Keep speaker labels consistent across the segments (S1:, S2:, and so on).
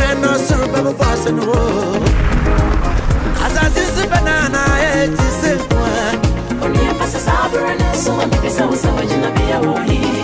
S1: ase no wo asase so bɛnaana ɛti sɛ nkoa
S2: Only a pass a saber and so I'm a piece of savage in a beer or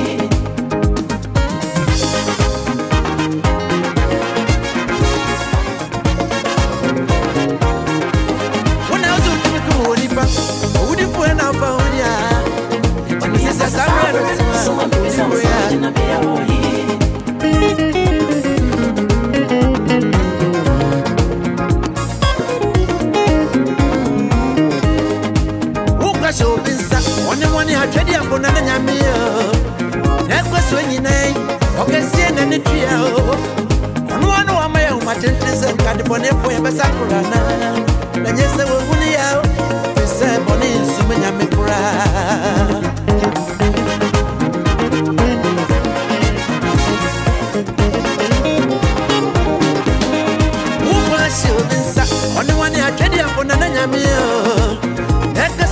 S1: ɔno a ne wama yɛ homatenten sɛ nkade bɔnefoɔ yɛbɛsa kora na na nyɛ sɛ wɔhu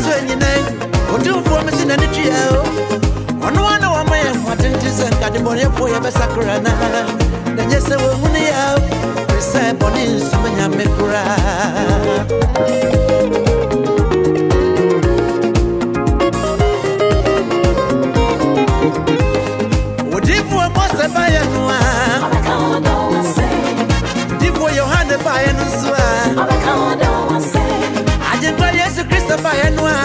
S1: ɛka so anyinai ɔtumfoɔ me se na ne tua o ɔno a na wɔma yɛ hoatenten sɛ nkade bɔnefoɔ yɛbɛsakora na na nyɛ sɛ wɔhu ne yɛ o firi sɛ bɔne nsum nyame koraa odifoɔ mɔsɛ bayɛ no a difoɔ yohane bayɛ no nso a agyenkwa kristo bayɛ no a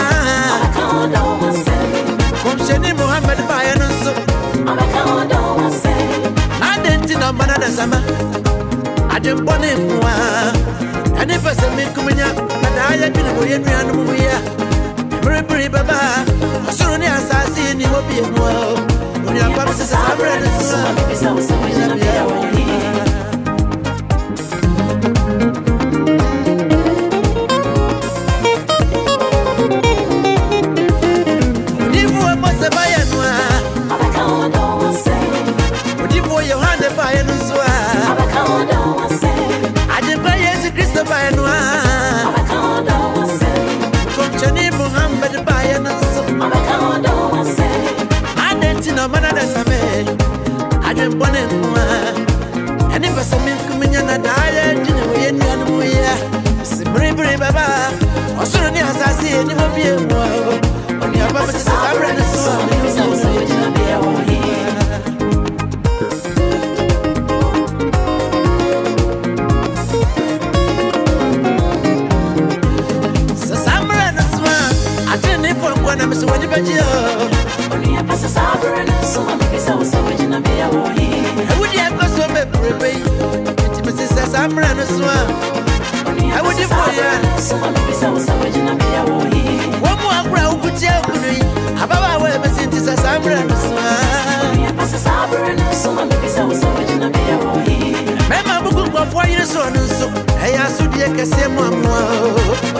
S1: kɔmhyɛni mohamad bayɛ no nso ade nti na ɔma no adasama adwembɔne nko a ɛne pɛ sɛ menkom nya na daa yɛdwene wɔ yɛ nuanom ho yi a mmerebere bɛba a ɔsoro ne asase yi ni hɔ bie mu a onuapam sɛ sɛ saa berɛ yesu kristo bayɛ no a kɔmhyɛne mohamad bayɛ no nso ade nti na ɔma no adasame adwembɔne nko a ɛne pɛ sɛ menkom nya na daa yɛ adwene wɔ yɛ nuanom ho yi a sɛ mmerebere bɛba a ɔsoro ne asase yɛ ni hɔ bie mu a ɔnuaba mete sɛ saa berɛ no bɛgyea ɔnuapɛ sɛ saa berɛ no so mabɛkɛ sɛ wo sɛ wogyina bia wɔ he awodi akɔ so bɛbrɛbɛ yi nti mese sɛ saa mmerɛ no so a awodi mɔyɛ wɔ mu agorɔ a wokutia aku no yi ababa a wɔɛbɛsi nti sɛ saa mmerɛ no so a mɛma buku nkɔfoɔ yere soɔ no nso ɛyɛ asodeɛ kɛseɛ mu amoa o